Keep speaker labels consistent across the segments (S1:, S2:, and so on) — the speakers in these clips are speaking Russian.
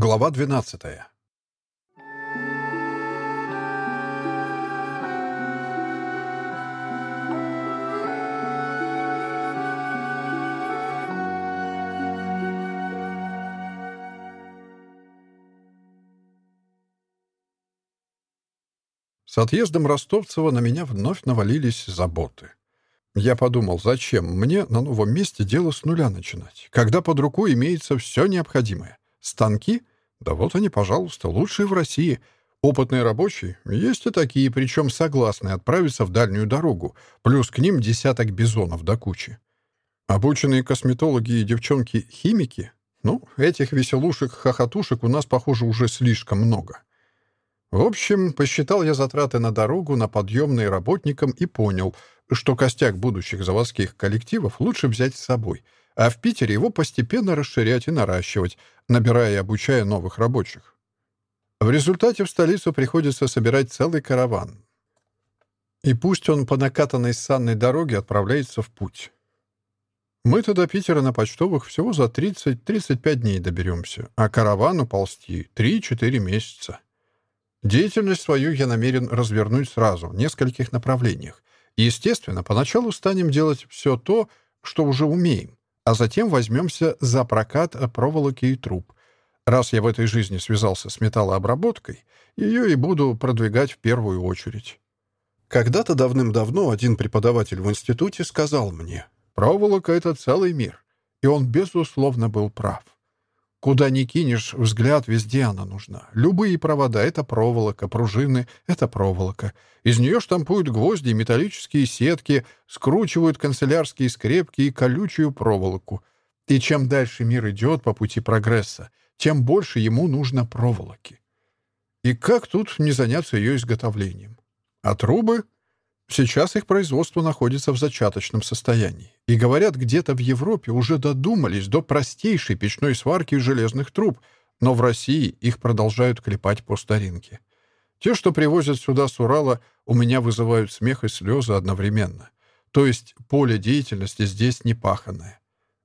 S1: Глава 12. С отъездом Ростовцева на меня вновь навалились заботы. Я подумал, зачем мне на новом месте дело с нуля начинать, когда под рукой имеется все необходимое. Станки? Да вот они, пожалуйста, лучшие в России. Опытные рабочие? Есть и такие, причем согласны отправиться в дальнюю дорогу, плюс к ним десяток бизонов до кучи. Обученные косметологи и девчонки-химики? Ну, этих веселушек-хохотушек у а в Питере его постепенно расширять и наращивать, набирая и обучая новых рабочих. В результате в столицу приходится собирать целый караван. И пусть он по накатанной санной дороге отправляется в путь. Мы-то до Питера на почтовых всего за 30-35 дней доберемся, а каравану ползти 3-4 месяца. Деятельность свою я намерен развернуть сразу, в нескольких направлениях. естественно, поначалу станем делать все то, что уже умеем, а затем возьмемся за прокат проволоки и труб. Раз я в этой жизни связался с металлообработкой, ее и буду продвигать в первую очередь. Когда-то давным-давно один преподаватель в институте сказал мне, «Проволока — это целый куда ни кинешь, взгляд везде она нужна. Любые провода — это проволока, пружины — это проволока. Из нее штампуют гвозди, металлические сетки, скручивают канцелярские скрепки и колючую проволоку. И чем дальше мир идет по пути прогресса, тем больше ему нужно проволоки. И как тут не заняться ее изготовлением? А трубы? Сейчас их производство находится в зачаточном состоянии. И говорят, где-то в Европе уже додумались до простейшей печной сварки железных труб, но в России их продолжают клепать по старинке. Те, что привозят сюда с Урала, у меня вызывают смех и слезы одновременно. То есть поле деятельности здесь не паханное.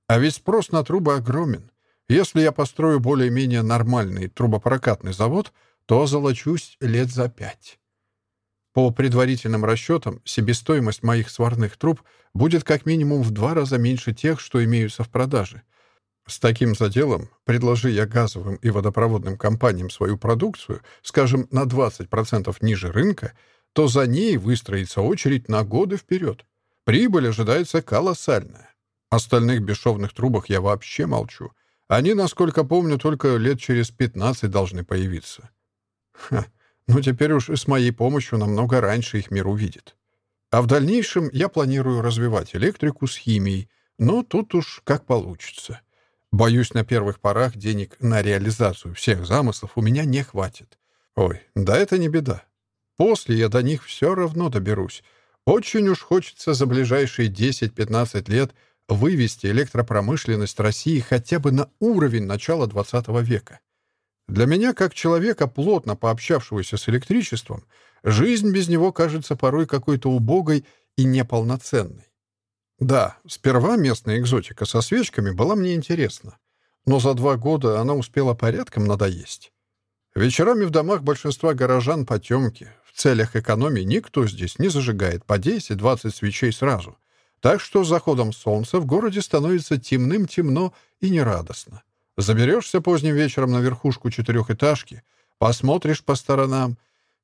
S1: А ведь спрос на трубы огромен. Если я построю более-менее нормальный трубопрокатный завод, то озолочусь лет за пять. По предварительным расчетам, себестоимость моих сварных труб будет как минимум в два раза меньше тех, что имеются в продаже. С таким заделом, предложи я газовым и водопроводным компаниям свою продукцию, скажем, на 20% ниже рынка, то за ней выстроится очередь на годы вперед. Прибыль ожидается колоссальная. Остальных бесшовных трубах я вообще молчу. Они, насколько помню, только лет через 15 должны появиться. Ха. Но теперь уж с моей помощью намного раньше их мир увидит. А в дальнейшем я планирую развивать электрику с химией, но тут уж как получится. Боюсь, на первых порах денег на реализацию всех замыслов у меня не хватит. Ой, да это не беда. После я до них все равно доберусь. Очень уж хочется за ближайшие 10-15 лет вывести электропромышленность России хотя бы на уровень начала XX века. Для меня, как человека, плотно пообщавшегося с электричеством, жизнь без него кажется порой какой-то убогой и неполноценной. Да, сперва местная экзотика со свечками была мне интересна, но за два года она успела порядком надоесть. Вечерами в домах большинства горожан потемки. В целях экономии Заберешься поздним вечером на верхушку четырехэтажки, посмотришь по сторонам,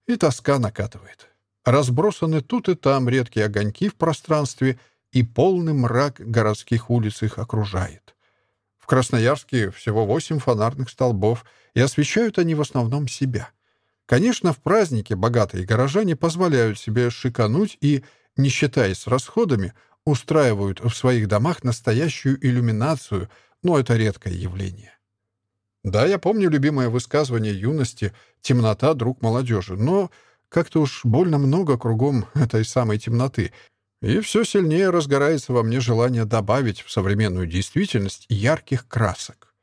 S1: и тоска накатывает. Разбросаны тут и там редкие огоньки в пространстве, и полный мрак городских улиц их окружает. В Красноярске всего восемь фонарных столбов, и освещают они в основном себя. Конечно, в празднике богатые горожане позволяют себе шикануть и, не считаясь с расходами, устраивают в своих домах настоящую иллюминацию, но это редкое явление. Да, я помню любимое высказывание юности «темнота — друг молодежи», но как-то уж больно много кругом этой самой темноты. И все сильнее разгорается во мне желание добавить в современную действительность ярких красок.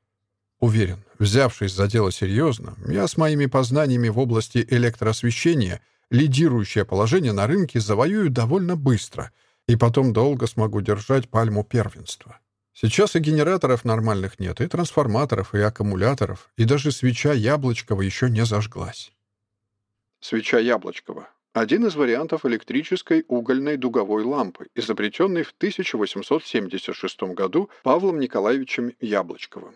S1: Уверен, взявшись за дело серьезно, я с моими познаниями в области электроосвещения лидирующее положение на рынке завоюю довольно быстро и потом долго смогу держать пальму первенства. Сейчас и генераторов нормальных нет, и трансформаторов, и аккумуляторов, и даже свеча Яблочкова еще не зажглась. Свеча Яблочкова — один из вариантов электрической угольной дуговой лампы, изобретенной в 1876 году Павлом Николаевичем Яблочковым.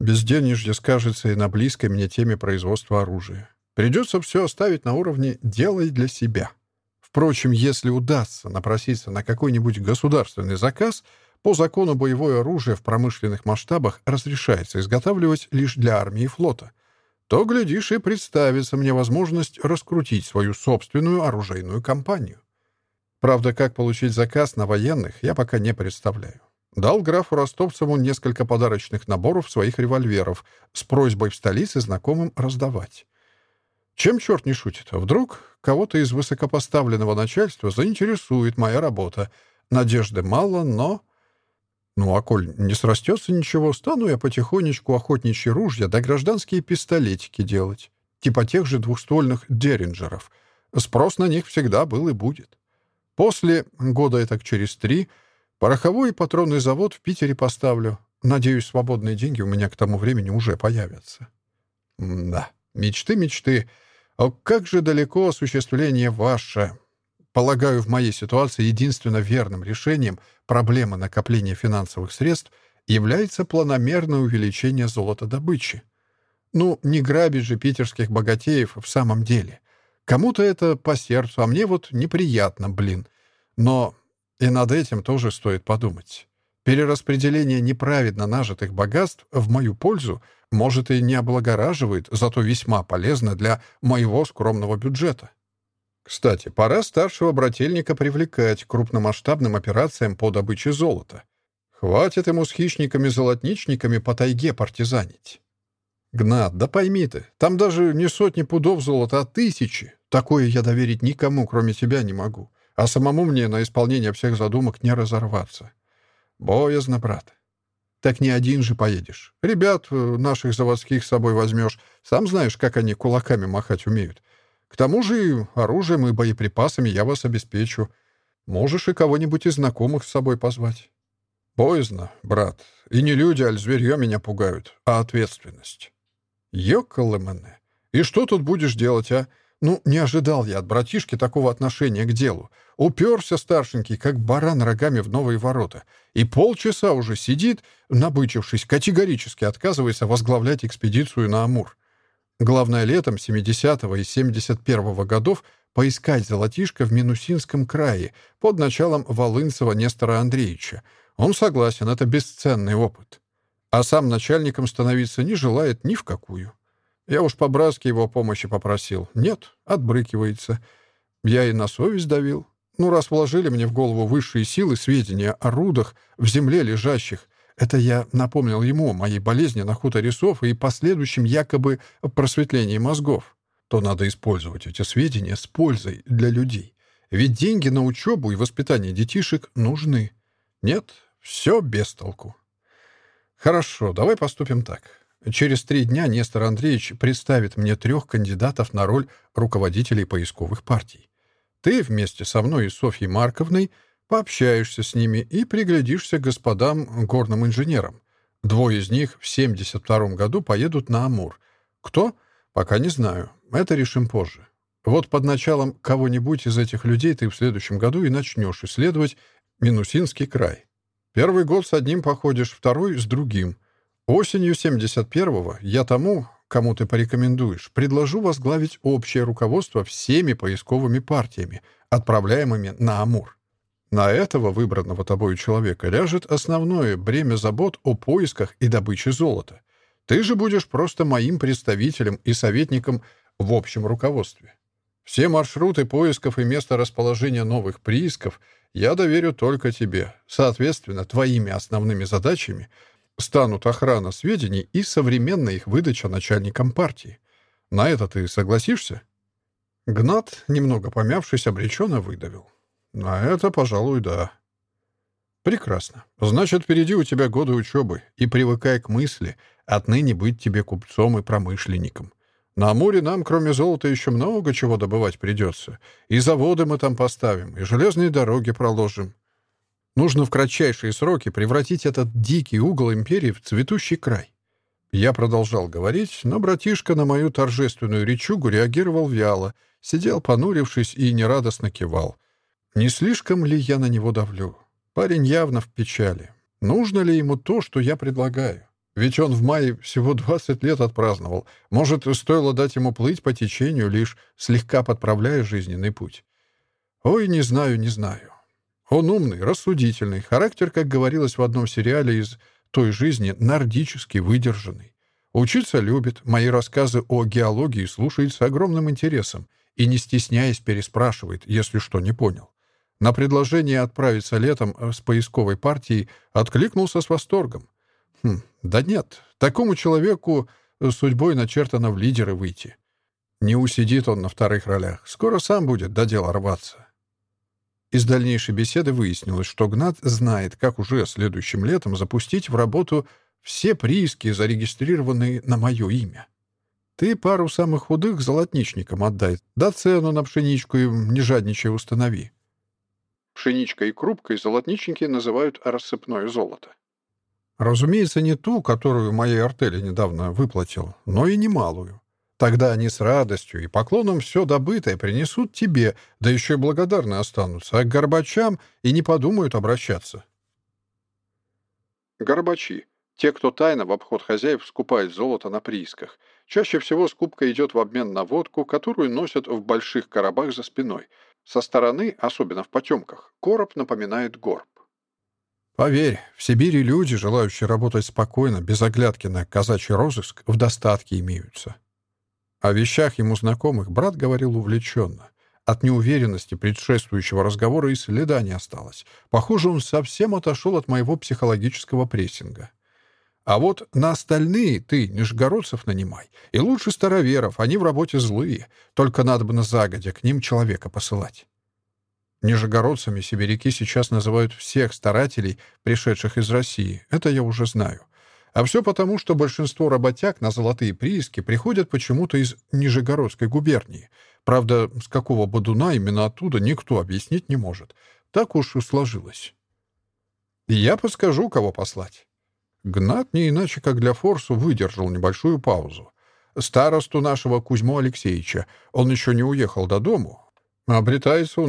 S1: Безденежье скажется и на близкой мне теме производства оружия. Придется все оставить на уровне «делай для себя». Впрочем, если удастся напроситься на какой-нибудь государственный заказ, по закону боевое оружие в промышленных масштабах разрешается изготавливать лишь для армии и флота, то, глядишь, и представится мне возможность раскрутить свою собственную оружейную компанию. Правда, как получить заказ на военных, я пока не представляю. Дал графу Ростовцеву несколько подарочных наборов своих револьверов с просьбой в столице знакомым раздавать. Чем черт не шутит? Вдруг кого-то из высокопоставленного начальства заинтересует моя работа. Надежды мало, но... Ну, а коль не срастется ничего, стану я потихонечку охотничьи ружья да гражданские пистолетики делать. Типа тех же двухствольных деринджеров. Спрос на них всегда был Полагаю, в моей ситуации единственно верным решением проблемы накопления финансовых средств является планомерное увеличение золотодобычи. Ну, не грабить же питерских богатеев в самом деле. Кому-то это по сердцу, а мне вот неприятно, блин. Но и над этим тоже стоит подумать. Перераспределение неправедно нажитых богатств в мою пользу может и не облагораживает, зато весьма полезно для моего скромного бюджета. Кстати, пора старшего брательника привлекать крупным масштабным операциям по добыче золота. Хватит ему с хищниками-золотничниками по тайге партизанить. Гнат, да пойми ты, там даже не сотни пудов золота, а тысячи. Такое я доверить никому, кроме тебя, не могу. А самому мне на исполнение всех задумок не разорваться. Боязно, брат. Так не один же поедешь. Ребят э, наших заводских с собой возьмешь. Сам знаешь, как они кулаками махать умеют. — К тому же и оружием и боеприпасами я вас обеспечу. Можешь и кого-нибудь из знакомых с собой позвать. Боязно, брат. И не люди, аль зверье меня пугают, а ответственность. Ёкалэмэне. И что тут будешь делать, а? Ну, не ожидал я от братишки такого отношения к делу. Уперся старшенький, как баран рогами в новые ворота. Главное, летом 70-го и 71-го годов поискать золотишко в Минусинском крае под началом Волынцева Нестора Андреевича. Он согласен, это бесценный опыт. А сам начальником становиться не желает ни в какую. Я уж по братски его помощи попросил. Нет, отбрыкивается. Я и на совесть давил. Ну, раз вложили мне в голову высшие силы сведения о рудах в земле лежащих, это я напомнил ему о моей болезни на хуторе сов и последующем якобы просветлении мозгов, то надо использовать эти сведения с пользой для людей. Ведь деньги на учебу и воспитание детишек нужны. Нет, все без толку. Хорошо, давай поступим так. Через три дня Нестор Андреевич представит мне трех кандидатов на роль руководителей поисковых партий. Ты вместе со мной и Софьей Марковной пообщаешься с ними и приглядишься к господам горным инженерам. Двое из них в 72 году поедут на Амур. Кто? Пока не знаю. Это решим позже. Вот под началом кого-нибудь из этих людей ты в следующем году и начнешь исследовать Минусинский край. Первый год с одним походишь, второй — с другим. Осенью 71-го я тому, кому ты порекомендуешь, предложу возглавить общее руководство всеми поисковыми партиями, отправляемыми на Амур. На этого выбранного тобою человека ляжет основное бремя забот о поисках и добыче золота. Ты же будешь просто моим представителем и советником в общем руководстве. Все маршруты поисков и место расположения новых приисков я доверю только тебе. Соответственно, твоими основными задачами — станут охрана сведений и современная их выдача начальникам партии. На это ты согласишься?» Гнат, немного помявшись, обреченно выдавил. «На это, пожалуй, да». «Прекрасно. Значит, впереди у тебя годы учебы, и привыкай к мысли отныне быть тебе купцом и промышленником. На море нам, кроме золота, еще много чего добывать придется. И заводы мы там поставим, и железные дороги проложим. Нужно в кратчайшие сроки превратить этот дикий угол империи в цветущий край. Я продолжал говорить, но братишка на мою торжественную речугу реагировал вяло, сидел понурившись и нерадостно кивал. Не слишком ли я на него давлю? Парень явно в печали. Нужно ли ему то, что я предлагаю? Ведь он в мае всего 20 лет отпраздновал. Может, стоило дать ему плыть по течению, лишь слегка подправляя жизненный путь. Ой, не знаю, не знаю. Он умный, рассудительный, характер, как говорилось в одном сериале из той жизни, нордически выдержанный. Учиться любит, мои рассказы о геологии слушает с огромным интересом и, не стесняясь, На предложение отправиться летом э, с поисковой партией откликнулся с восторгом. Хм, да нет, такому человеку э, судьбой начертано в лидеры выйти. Не усидит он на вторых ролях, скоро сам будет до дела рваться. Из дальнейшей беседы выяснилось, что Гнат знает, как уже следующим летом запустить в работу все прииски, зарегистрированные на мое имя. Ты пару самых худых золотничникам отдай, да цену на пшеничку им не жадничай установи. Пшеничкой и крупкой золотничники называют рассыпное золото. Разумеется, не ту, которую моей артели недавно выплатил, но и немалую. Тогда они с радостью и поклоном все добытое принесут тебе, да еще и благодарны останутся, а к горбачам и не подумают обращаться. Горбачи. Те, кто тайно в обход хозяев скупает золото на приисках. Чаще всего скупка идет в обмен на водку, которую носят в больших коробах за спиной — Со стороны, особенно в потемках, короб напоминает горб. Поверь, в Сибири люди, желающие работать спокойно, без оглядки на казачий розыск, в достатке имеются. О вещах ему знакомых брат говорил увлеченно. От неуверенности предшествующего разговора и следа не осталось. Похоже, он совсем отошел от моего психологического прессинга. А вот на остальные ты, нижегородцев, нанимай. И лучше староверов, они в работе злые. Только надо бы на загодя к ним человека посылать. Нижегородцами сибиряки сейчас называют всех старателей, пришедших из России. Это я уже знаю. А все потому, что большинство работяг на золотые прииски приходят почему-то из Нижегородской губернии. Правда, с какого бодуна именно оттуда никто объяснить не может. Так уж и сложилось. я подскажу, кого послать. Гнат не иначе, как для форсу, выдержал небольшую паузу. Старосту нашего Кузьму Алексеевича. Он еще не уехал до дому, обретается у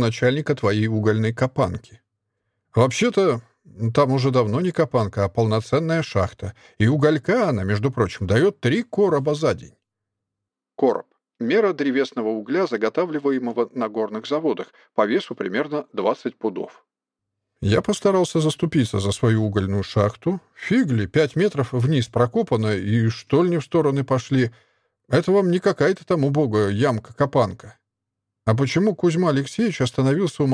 S1: начальника твоей угольной копанки. Вообще-то, там уже давно не копанка, а полноценная шахта, и уголька она, между прочим, дает три короба за день. Короб — мера древесного угля, заготавливаемого на горных заводах, по весу примерно 20 пудов. Я постарался заступиться за свою угольную шахту. Фигли, пять метров вниз прокопано, и штольни в стороны пошли. Это вам не какая-то там убогая ямка-копанка. А почему Кузьма Алексеевич остановился у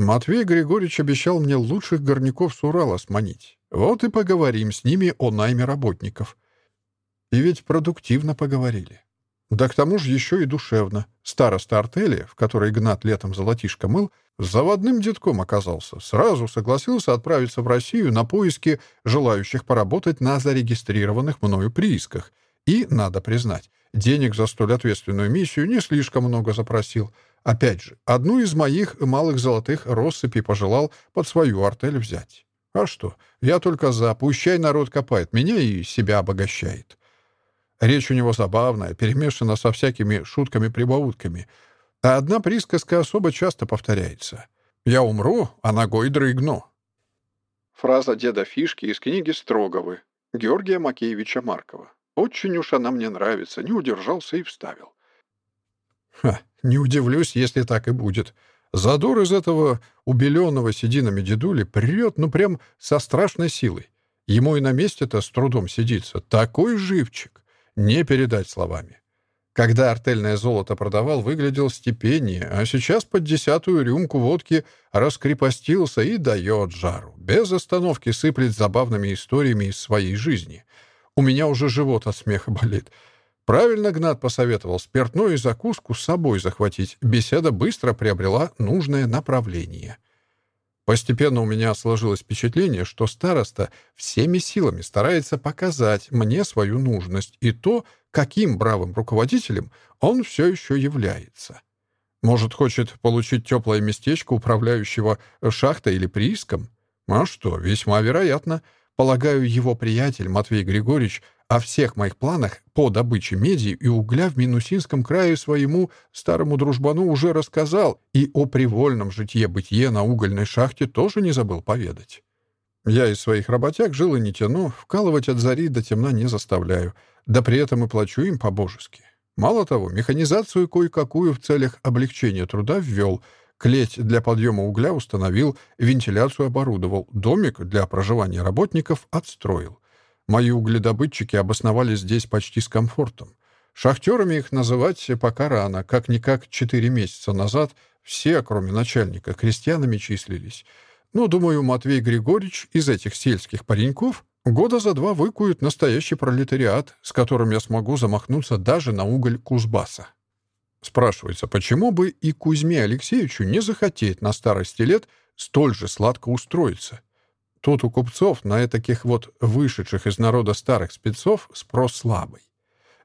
S1: Матвея Григорьевича? Они знакомы? Приятели с детства. Вместе мальцами на Уральском заводе работали. Интересно. А давай-ка завтра их навестим. Я через пару лет медные рудники открывать планирую. Матвей Григорьевич обещал мне лучших горняков с Урала сманить. Вот и поговорим с ними о найме работников. И ведь продуктивно поговорили. Да к тому же еще и душевно. Староста артели, в которой Игнат летом золотишко мыл, заводным детком оказался. Сразу согласился отправиться в Россию на поиски желающих поработать на зарегистрированных мною приисках. И, надо признать, денег за столь ответственную миссию не слишком много запросил. Опять же, одну из моих малых золотых россыпей пожелал под свою артель взять. А что, я только за, пущай народ копает, меня и себя обогащает. Речь у него забавная, перемешана со всякими шутками-прибаутками. А одна присказка особо часто повторяется. «Я умру, а ногой дрыгну». Фраза деда Фишки из книги Строговы Георгия Макеевича Маркова. Очень уж она мне нравится, не удержался и вставил. Ха, не удивлюсь, если так и будет. Задор из этого убеленного сединами дедули прет, ну прям со страшной силой. Ему и на месте-то с трудом сидится. Такой живчик. Не передать словами. Когда артельное золото продавал, выглядел степеннее, а сейчас под десятую рюмку водки раскрепостился и дает жару. Без остановки сыплет забавными историями из своей жизни. У меня уже живот от смеха болит. Правильно Гнат посоветовал спиртную и закуску с собой захватить. Беседа быстро приобрела нужное направление. Постепенно у меня сложилось впечатление, что староста всеми силами старается показать мне свою нужность и то, каким бравым руководителем он все еще является. Может, хочет получить теплое местечко управляющего шахтой или прииском? А что, весьма вероятно. Полагаю, его приятель Матвей Григорьевич О всех моих планах по добыче меди и угля в Минусинском крае своему старому дружбану уже рассказал и о привольном житье-бытие на угольной шахте тоже не забыл поведать. Я из своих работяг жил и не тяну, вкалывать от зари до темна не заставляю, да при этом и плачу им по-божески. Мало того, механизацию кое-какую в целях облегчения труда ввел, клеть для подъема угля установил, вентиляцию оборудовал, домик для проживания работников отстроил. Мои угледобытчики обосновались здесь почти с комфортом. Шахтерами их называть пока рано. Как-никак четыре месяца назад все, кроме начальника, крестьянами числились. Но, думаю, Матвей Григорьевич из этих сельских пареньков года за два выкует настоящий пролетариат, с которым я смогу замахнуться даже на уголь Кузбасса. Спрашивается, почему бы и Кузьме Алексеевичу не захотеть на старости лет столь же сладко устроиться? Тут у купцов на таких вот вышедших из народа старых спецов спрос слабый.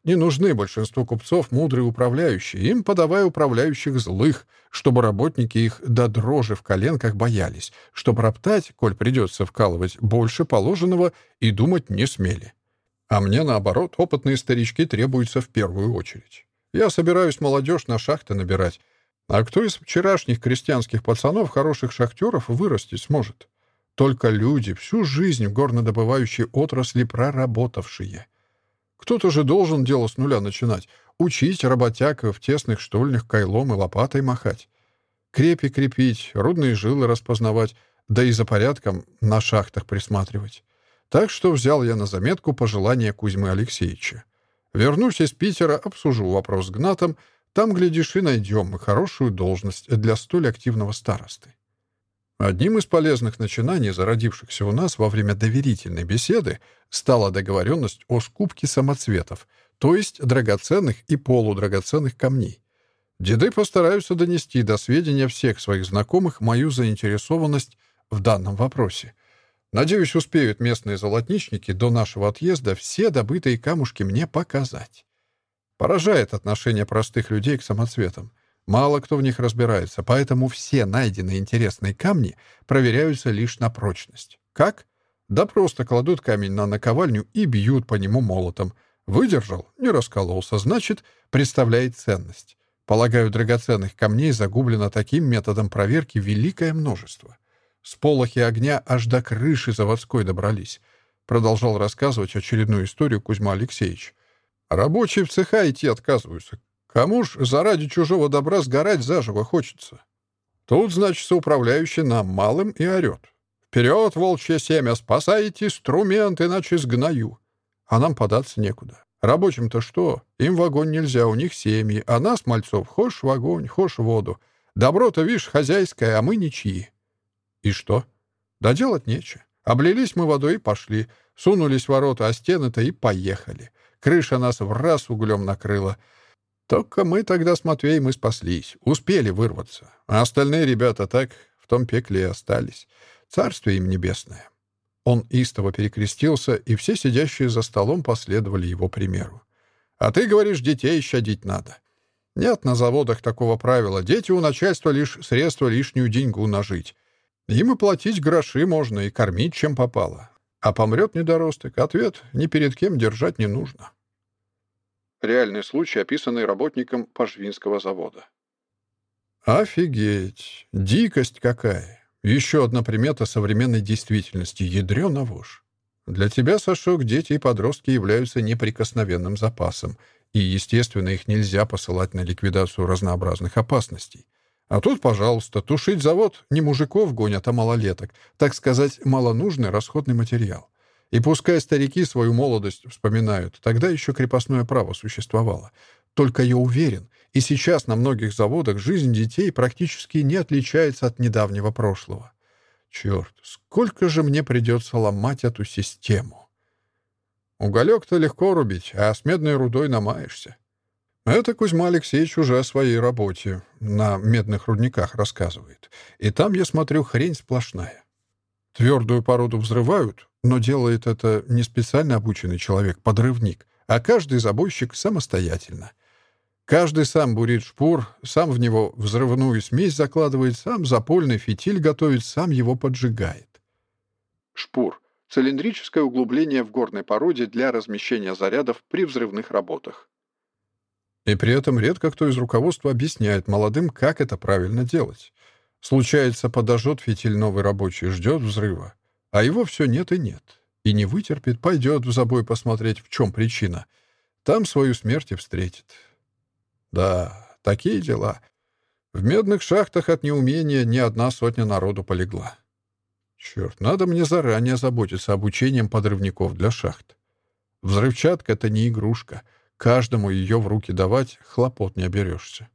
S1: Не нужны большинству купцов мудрые управляющие, им подавай управляющих злых, чтобы работники их до дрожи в коленках боялись, чтобы роптать, коль придется вкалывать больше положенного, и думать не смели. А мне, наоборот, опытные старички требуются в первую очередь. Я собираюсь молодежь на шахты набирать. А кто из вчерашних крестьянских пацанов хороших шахтеров вырасти сможет? Только люди всю жизнь в горнодобывающей отрасли проработавшие. Кто-то же должен дело с нуля начинать, учить работяков в тесных штольнях кайлом и лопатой махать. Крепи крепить, рудные жилы распознавать, да и за порядком на шахтах присматривать. Так что взял я на заметку пожелание Кузьмы Алексеевича. Вернусь из Питера, обсужу вопрос с Гнатом, там, глядишь, и найдем хорошую должность для столь активного старосты. Одним из полезных начинаний, зародившихся у нас во время доверительной беседы, стала договоренность о скупке самоцветов, то есть драгоценных и полудрагоценных камней. Деды постараются донести до сведения всех своих знакомых мою заинтересованность в данном вопросе. Надеюсь, успеют местные золотничники до нашего отъезда все добытые камушки мне показать. Поражает отношение простых людей к самоцветам. Мало кто в них разбирается, поэтому все найденные интересные камни проверяются лишь на прочность. Как? Да просто кладут камень на наковальню и бьют по нему молотом. Выдержал, не раскололся, значит, представляет ценность. Полагаю, драгоценных камней загублено таким методом проверки великое множество. Сполохи огня аж до крыши заводской добрались. Продолжал рассказывать очередную историю Кузьма Алексеевич. Рабочие в цеха идти отказываются. Кому ж заради чужого добра сгорать заживо хочется? Тут, значит, управляющий нам малым и орет. «Вперед, волчье семя, спасайте инструмент, иначе сгною!» А нам податься некуда. Рабочим-то что? Им в огонь нельзя, у них семьи, а нас, мальцов, хошь в огонь, хошь в воду. Добро-то, видишь, хозяйское, а мы ничьи. И что? Да делать нечего. Облились мы водой и пошли. Сунулись в ворота, а стены-то и поехали. Крыша нас в раз углем накрыла. Только мы тогда с Матвеем и спаслись, успели вырваться. А остальные ребята так в том пекле и остались. Царствие им небесное. Он истово перекрестился, и все сидящие за столом последовали его примеру. «А ты говоришь, детей щадить надо». реальный случай, описанный работником Пашвинского завода. «Офигеть! Дикость какая! Еще одна примета современной действительности — ядрёна вошь. Для тебя, Сашок, дети и подростки являются неприкосновенным запасом, и, естественно, их нельзя посылать на ликвидацию разнообразных опасностей. А тут, пожалуйста, тушить завод не мужиков гонят, а малолеток, так сказать, малонужный расходный материал. И пускай старики свою молодость вспоминают, тогда еще крепостное право существовало. Только я уверен, и сейчас на многих заводах жизнь детей практически не отличается от недавнего прошлого. Черт, сколько же мне придется ломать эту систему. Уголек-то легко рубить, а с медной рудой намаешься. Это Кузьма Алексеевич уже о своей работе на медных рудниках рассказывает. И там, но делает это не специально обученный человек, подрывник, а каждый забойщик самостоятельно. Каждый сам бурит шпур, сам в него взрывную смесь закладывает, сам запольный фитиль готовит, сам его поджигает. Шпур — цилиндрическое углубление в горной породе для размещения зарядов при взрывных работах. И при этом редко кто из руководства объясняет молодым, как это правильно делать. Случается, подожжет фитиль новый рабочий, ждет взрыва. А его все нет и нет. И не вытерпит, пойдет в забой посмотреть, в чем причина. Там свою смерть и встретит. Да, такие дела. В медных шахтах от неумения ни одна сотня народу полегла. Черт, надо мне заранее заботиться обучением подрывников для шахт. Взрывчатка — это не игрушка — Каждому ее в руки давать хлопот не оберешься.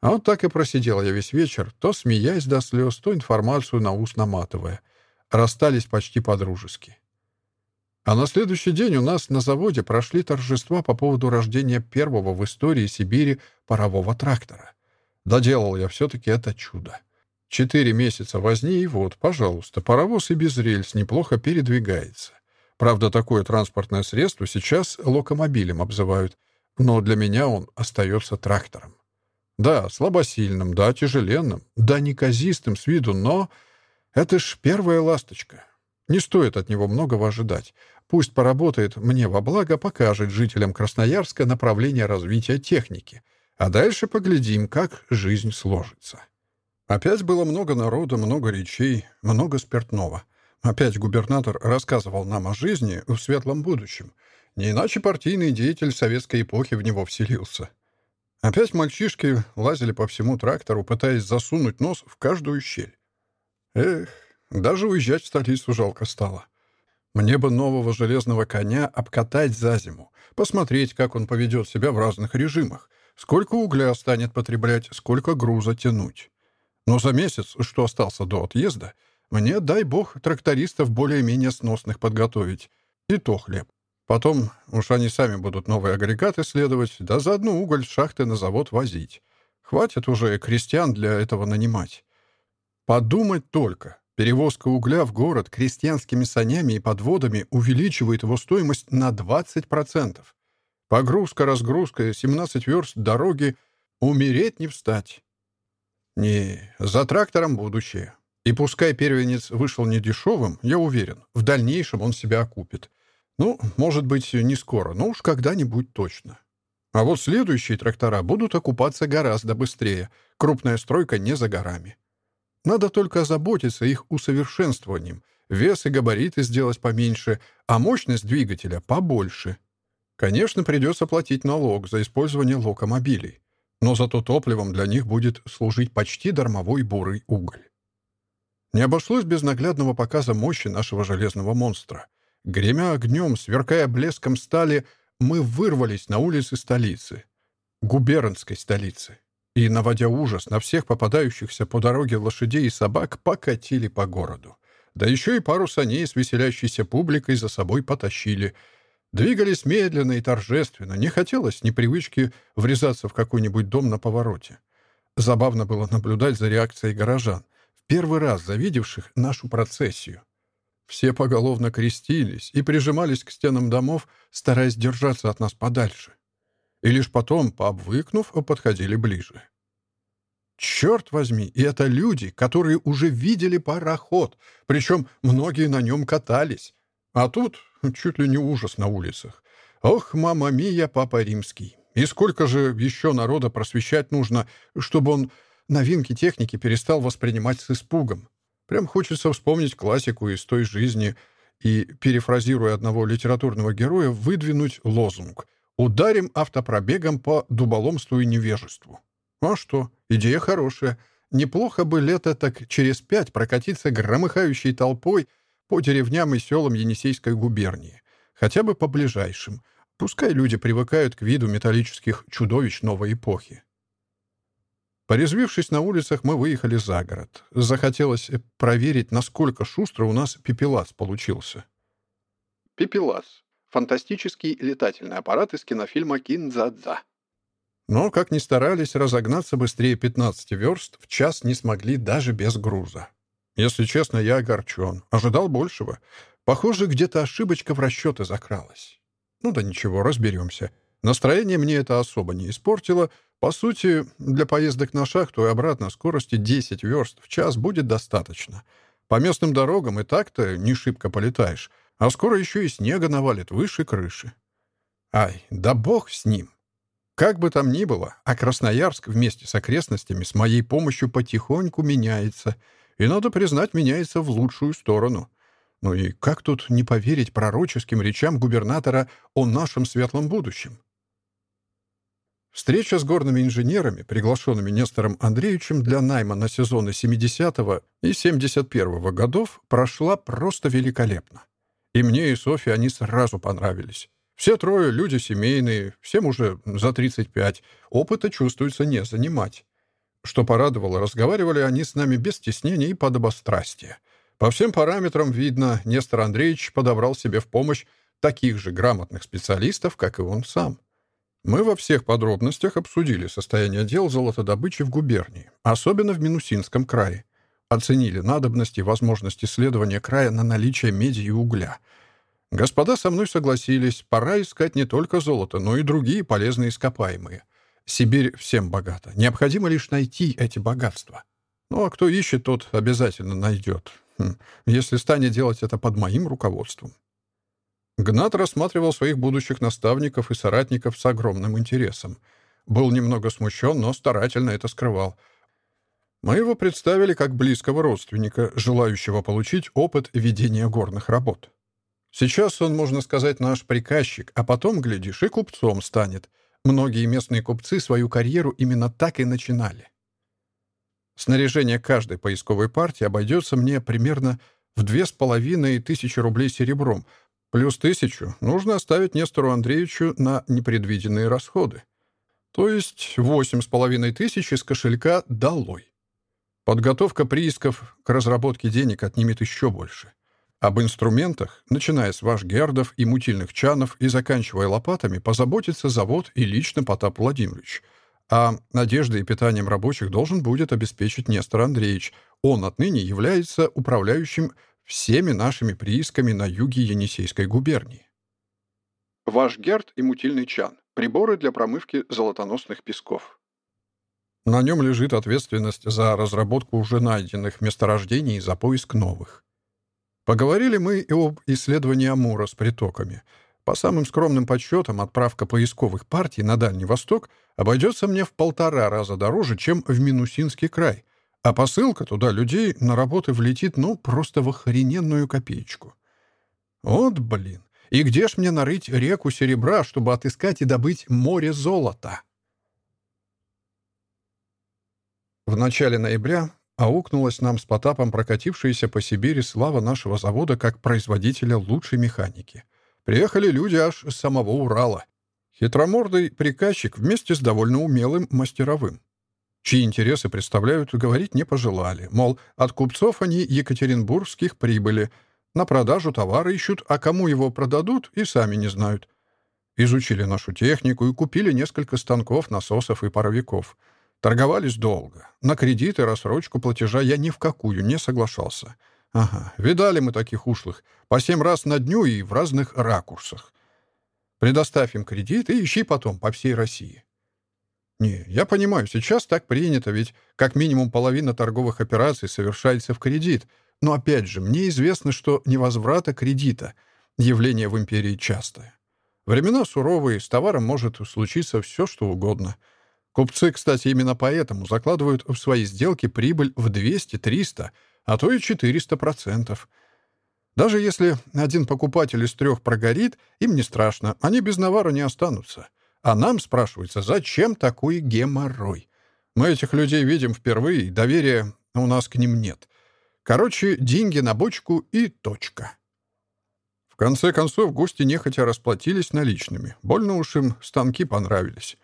S1: А вот так и просидел я весь вечер, то смеясь до слез, то информацию на ус наматывая. Расстались почти по-дружески. А на следующий день у нас на заводе прошли торжества по поводу рождения первого в истории Сибири парового трактора. Доделал я все-таки это чудо. Четыре месяца возни, и вот, пожалуйста, паровоз и без рельс неплохо передвигается. Правда, такое транспортное средство сейчас локомобилем обзывают, но для меня он остается трактором. Да, слабосильным, да, тяжеленным, да, неказистым с виду, но Это ж первая ласточка. Не стоит от него многого ожидать. Пусть поработает мне во благо, покажет жителям Красноярска направление развития техники. А дальше поглядим, как жизнь сложится. Опять было много народа, много речей, много спиртного. Опять губернатор рассказывал нам о жизни в светлом будущем. Не иначе партийный деятель советской эпохи в него вселился. Опять мальчишки лазили по всему трактору, пытаясь засунуть нос в каждую щель. Эх, даже уезжать в столицу жалко стало. Мне бы нового железного коня обкатать за зиму, посмотреть, как он поведет себя в разных режимах, сколько угля станет потреблять, сколько груза тянуть. Но за месяц, что остался до отъезда, мне, дай бог, трактористов более-менее сносных подготовить. И то хлеб. Потом уж они сами будут новые агрегаты следовать, да заодно уголь с шахты на завод возить. Хватит уже крестьян для этого нанимать. Подумать только. Перевозка угля в город крестьянскими санями и подводами увеличивает его стоимость на 20%. Погрузка-разгрузка, 17 верст дороги — умереть не встать. Не, за трактором будущее. И пускай первенец вышел недешевым, я уверен, в дальнейшем он себя окупит. Ну, может быть, не скоро, но уж когда-нибудь точно. А вот следующие трактора будут окупаться гораздо быстрее. Надо только заботиться их усовершенствованием. Вес и габариты сделать поменьше, а мощность двигателя побольше. Конечно, придется платить налог за использование локомобилей. Но зато топливом для них будет служить почти дармовой бурый уголь. Не обошлось без наглядного показа мощи нашего железного монстра. Гремя огнем, сверкая блеском стали, мы вырвались на улицы столицы. Губернской столицы. И, наводя ужас на всех попадающихся по дороге лошадей и собак, покатили по городу. Да еще и пару саней с веселящейся публикой за собой потащили. Двигались медленно и торжественно. Не хотелось ни привычки врезаться в какой-нибудь дом на повороте. Забавно было наблюдать за реакцией горожан первый раз завидевших нашу процессию. Все поголовно крестились и прижимались к стенам домов, стараясь держаться от И лишь потом пообвыкнув, подходили ближе. Черт возьми, и это люди, которые уже видели пароход, причем многие на нем катались. А тут чуть ли не ужас на улицах. Ох, мама мия, папа римский. И сколько же еще народа просвещать нужно, чтобы он новинки техники перестал воспринимать с испугом. Прям хочется вспомнить классику из той жизни и, перефразируя одного литературного героя, выдвинуть лозунг ударим автопробегом по дуболомству и невежеству. Ну а что, идея хорошая. Неплохо бы лето так через пять прокатиться громыхающей толпой по деревням и селам Енисейской губернии. Хотя бы по ближайшим. Пускай люди привыкают к виду металлических чудовищ новой эпохи. Порезвившись на улицах, мы выехали за город. Захотелось проверить, насколько шустро у нас пепелац получился.
S2: Пепелац фантастический летательный аппарат из кинофильма Киндза-Дза.
S1: Но, как ни старались, разогнаться быстрее 15 верст в час не смогли даже без груза. Если честно, я огорчен. Ожидал большего. Похоже, где-то ошибочка в расчеты закралась. Ну да ничего, разберемся. Настроение мне это особо не испортило. По сути, для поездок на шахту и обратно скорости 10 верст в час будет достаточно. По местным дорогам и так-то не шибко полетаешь — а скоро еще и снега навалит выше крыши. Ай, да бог с ним! Как бы там ни было, а Красноярск вместе с окрестностями с моей помощью потихоньку меняется, и, надо признать, меняется в лучшую сторону. Ну и как тут не поверить пророческим речам губернатора о нашем светлом будущем? Встреча с горными инженерами, приглашенными Нестором Андреевичем для найма на сезоны 70 и 71 годов, прошла просто великолепно. И мне, и Софье они сразу понравились. Все трое люди семейные, всем уже за 35, опыта чувствуется не занимать. Что порадовало, разговаривали они с нами без стеснения и подобострастия. По всем параметрам видно, Нестор Андреевич подобрал себе в помощь таких же грамотных специалистов, как и он сам. Мы во всех подробностях обсудили состояние дел золотодобычи в губернии, особенно в Минусинском крае. оценили надобности и возможности исследования края на наличие меди и угля. Господа со мной согласились, пора искать не только золото, но и другие полезные ископаемые. Сибирь всем богата, необходимо лишь найти эти богатства. Ну а кто ищет, тот обязательно найдет, хм, если станет делать это под моим руководством. Гнат рассматривал своих будущих наставников и соратников с огромным интересом. Был немного смущен, но старательно это скрывал — мы его представили как близкого родственника, желающего получить опыт ведения горных работ. Сейчас он, можно сказать, наш приказчик, а потом, глядишь, и купцом станет. Многие местные купцы свою карьеру именно так и начинали. Снаряжение каждой поисковой партии обойдется мне примерно в две с половиной тысячи рублей серебром, плюс тысячу нужно оставить Нестору Андреевичу на непредвиденные расходы. То есть восемь с половиной тысяч из кошелька долой. Подготовка приисков к разработке денег отнимет еще больше. Об инструментах, начиная с вашгердов и мутильных чанов и заканчивая лопатами, позаботится завод и лично Потап Владимирович. А надеждой и питанием рабочих должен будет обеспечить Нестор Андреевич. Он отныне является управляющим всеми нашими приисками на юге Енисейской губернии. Вашгерд и мутильный чан – приборы для промывки золотоносных песков. На нем лежит ответственность за разработку уже найденных месторождений и за поиск новых. Поговорили мы и об исследовании Амура с притоками. По самым скромным подсчетам, отправка поисковых партий на Дальний Восток обойдется мне в полтора раза дороже, чем в Минусинский край, а посылка туда людей на работы влетит, ну, просто в охрененную копеечку. Вот блин. И где ж мне нарыть реку серебра, чтобы отыскать и добыть море золота? В начале ноября аукнулась нам с Потапом прокатившаяся по Сибири слава нашего завода как производителя лучшей механики. Приехали люди аж с самого Урала. Хитромордый приказчик вместе с довольно умелым мастеровым. Чьи интересы представляют, говорить не пожелали. Мол, от купцов они екатеринбургских прибыли. На продажу товара ищут, а кому его продадут, и сами не знают. Изучили нашу технику и купили несколько станков, насосов и паровиков — Торговались долго. На кредит и рассрочку платежа я ни в какую не соглашался. Ага, видали мы таких ушлых. По семь раз на дню и в разных ракурсах. Предоставь им кредит и ищи потом по всей России. Не, я понимаю, сейчас так принято, ведь как минимум половина торговых операций совершается в кредит. Но опять же, мне известно, что невозврата кредита — явление в империи частое. Времена суровые, с товаром может случиться все, что угодно — Купцы, кстати, именно поэтому закладывают в свои сделки прибыль в 200, 300, а то и 400%. Даже если один покупатель из трех прогорит, им не страшно, они без навара не останутся. А нам спрашивается, зачем такой геморрой? Мы этих людей видим впервые, и доверия у нас к ним нет. Короче, деньги на бочку и точка. В конце концов, гости нехотя расплатились наличными. Больно уж им станки понравились.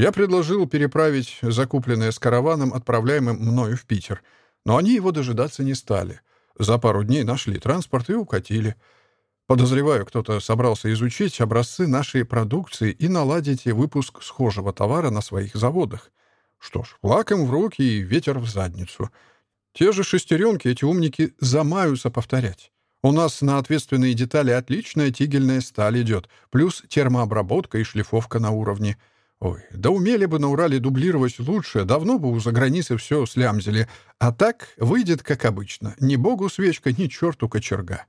S1: Я предложил переправить закупленное с караваном отправляемым мною в Питер, но они его дожидаться не стали. За пару дней нашли транспорт и укатили. Подозреваю, кто-то собрался изучить образцы нашей продукции и наладить выпуск схожего товара на своих заводах. Что ж, лаком в руки и ветер в задницу. Те же шестеренки эти умники замаются повторять. У нас на ответственные детали отличная тигельная сталь идет, плюс термообработка и шлифовка на уровне — Ой, да умели бы на Урале дублировать лучше, давно бы у заграницы все слямзили. А так выйдет, как обычно. Ни богу свечка, ни черту кочерга.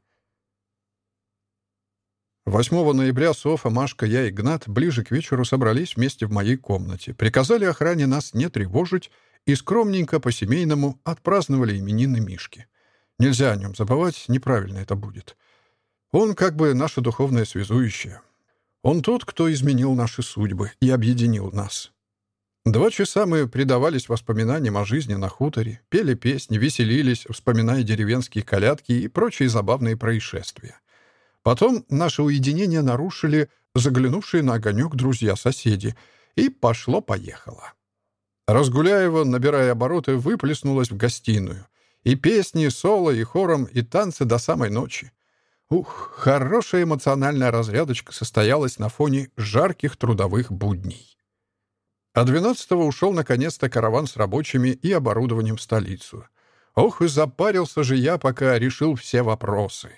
S1: 8 ноября Софа, Машка, я и Игнат ближе к вечеру собрались вместе в моей комнате, приказали охране нас не тревожить и скромненько по-семейному отпраздновали именины Мишки. Нельзя о нем забывать, неправильно это будет. Он как бы наше духовное связующее. Он тот, кто изменил наши судьбы и объединил нас. Два часа мы предавались воспоминаниям о жизни на хуторе, пели песни, веселились, вспоминая деревенские колядки и прочие забавные происшествия. Потом наше уединение нарушили заглянувшие на огонек друзья-соседи, и пошло-поехало. Разгуляева, набирая обороты, выплеснулась в гостиную. И песни, соло, и хором, и танцы до самой ночи. Ух, хорошая эмоциональная разрядочка состоялась на фоне жарких трудовых будней. А 12-го ушел наконец-то караван с рабочими и оборудованием в столицу. Ох, и запарился же я, пока решил все вопросы.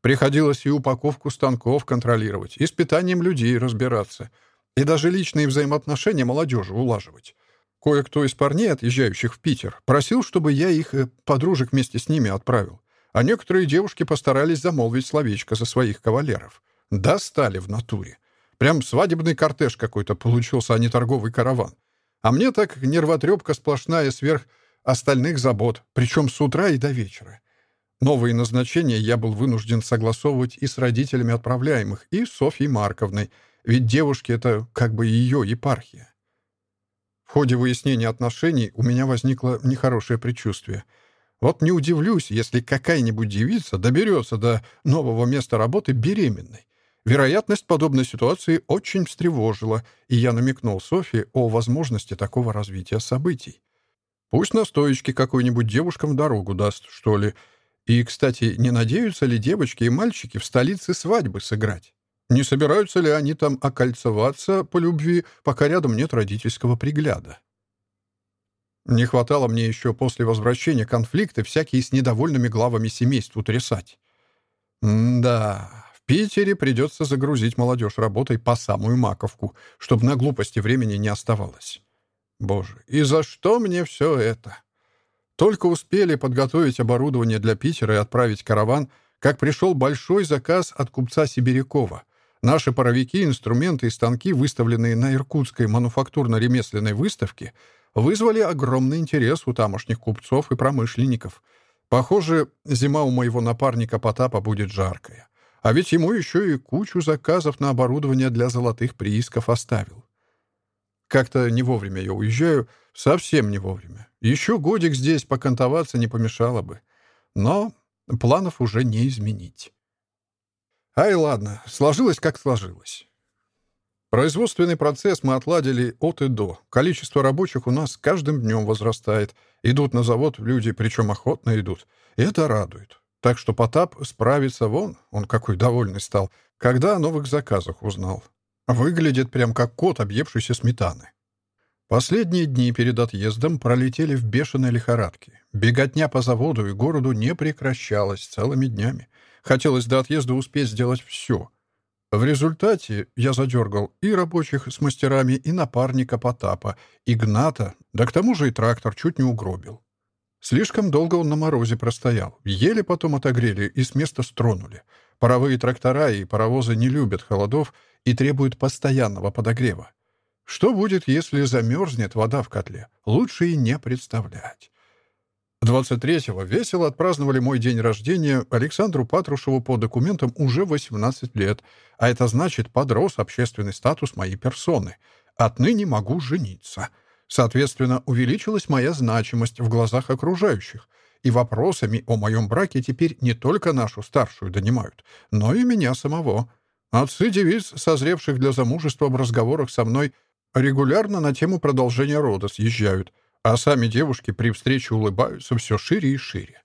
S1: Приходилось и упаковку станков контролировать, и с питанием людей разбираться, и даже личные взаимоотношения молодежи улаживать. Кое-кто из парней, отъезжающих в Питер, просил, чтобы я их э, подружек вместе с ними отправил. А некоторые девушки постарались замолвить словечко за своих кавалеров. Достали в натуре. Прям свадебный кортеж какой-то получился, а не торговый караван. А мне так нервотрепка сплошная сверх остальных забот, причем с утра и до вечера. Новые назначения я был вынужден согласовывать и с родителями отправляемых, и с Софьей Марковной, ведь девушки — это как бы ее епархия. В ходе выяснения отношений у меня возникло нехорошее предчувствие — Вот не удивлюсь, если какая-нибудь девица доберется до нового места работы беременной. Вероятность подобной ситуации очень встревожила, и я намекнул Софье о возможности такого развития событий. Пусть на стоечке какой-нибудь девушкам дорогу даст, что ли, — и, кстати, не надеются ли девочки и мальчики в столице свадьбы сыграть? Не собираются ли они там окольцеваться по любви, пока рядом нет родительского пригляда? Не хватало мне еще после возвращения конфликта всякие с недовольными главами семейств утрясать. М-да, в Питере придется загрузить молодежь работой по самую маковку, чтобы на глупости времени не оставалось. Боже, и за что мне все это? Только успели подготовить оборудование для Питера и отправить караван, как пришел большой заказ от купца Сибирякова. Наши паровики, инструменты и станки, выставленные на Иркутской мануфактурно-ремесленной выставке, вызвали огромный интерес у тамошних купцов и промышленников. Похоже, зима у моего напарника Потапа будет жаркая. А ведь ему еще и кучу заказов на оборудование для золотых приисков оставил. Как-то не вовремя я уезжаю, совсем не вовремя. Еще годик здесь покантоваться не помешало бы. Но планов уже не изменить. Ай, ладно, сложилось как сложилось. Производственный процесс мы отладили от и до. Количество рабочих у нас каждым днем возрастает. Идут на завод люди, причем охотно идут. И это радует. Так что Потап справится вон, он какой довольный стал, когда о новых заказах узнал. Выглядит прям как кот, объевшийся сметаны. Последние дни перед отъездом пролетели в бешеной лихорадке. Беготня по заводу и городу не прекращалась целыми днями. Хотелось до отъезда успеть сделать все — В результате я задергал и рабочих с мастерами, и напарника Потапа, Игната, да к тому же и трактор чуть не угробил. Слишком долго он на морозе простоял. Еле потом отогрели и с места стронули. Паровые трактора 23-го весело отпраздновали мой день рождения Александру Патрушеву по документам уже 18 лет, а это значит подрос общественный статус моей персоны. Отныне могу жениться. Соответственно, увеличилась моя значимость в глазах окружающих, и вопросами о моем браке теперь не только нашу старшую донимают, но и меня самого. Отцы девиц, созревших для замужества в разговорах со мной, регулярно на тему продолжения рода съезжают — а сами девушки при встрече улыбаются все шире и шире.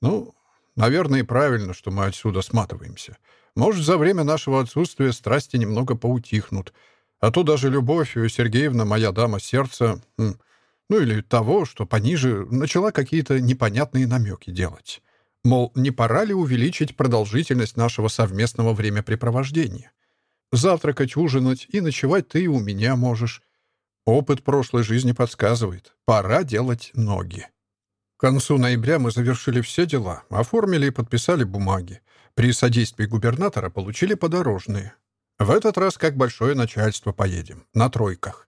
S1: Ну, наверное, и правильно, что мы отсюда сматываемся. Может, за время нашего отсутствия страсти немного поутихнут. А то даже Любовь Сергеевна, моя дама сердца, хм, ну или того, что пониже, начала какие-то непонятные намеки делать. Мол, не пора ли увеличить продолжительность нашего совместного времяпрепровождения? Завтракать, ужинать и ночевать ты у меня можешь. Опыт прошлой жизни подсказывает. Пора делать ноги. К концу ноября мы завершили все дела, оформили и подписали бумаги. При содействии губернатора получили подорожные. В этот раз как большое начальство поедем. На тройках.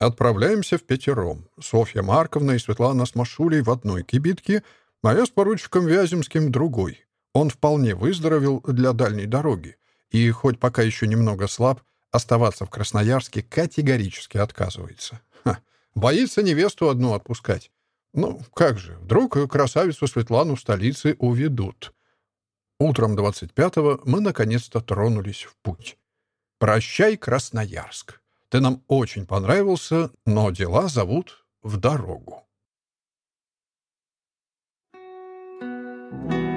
S1: Отправляемся в пятером. Софья Марковна и Светлана с Машулей в одной кибитке, а я с поручиком Вяземским в другой. Он вполне выздоровел для дальней дороги. И хоть пока еще немного слаб, оставаться в Красноярске категорически отказывается. Ха, боится невесту одну отпускать. Ну, как же, вдруг красавицу Светлану в столице уведут. Утром 25-го мы наконец-то тронулись в путь. «Прощай, Красноярск! Ты нам очень понравился, но дела зовут в дорогу». Thank you.